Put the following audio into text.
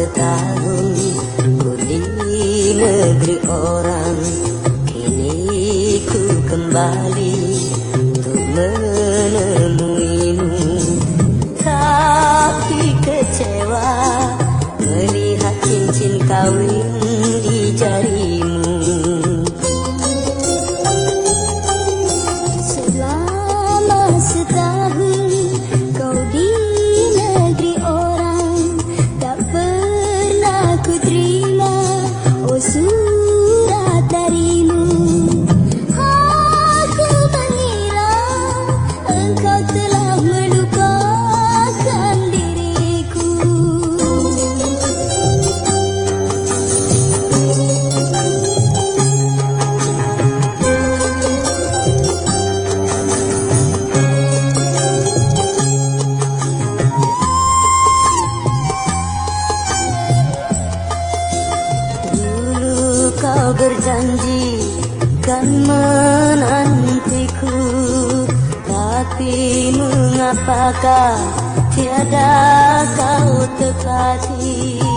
setahun ku di negeri orang. Kini ku kembali untuk menemuimu. Tapi kecewa melihat cincin kawin di jari kau berjanji kan menantiku. Tapi mengapakah tiada kau tepati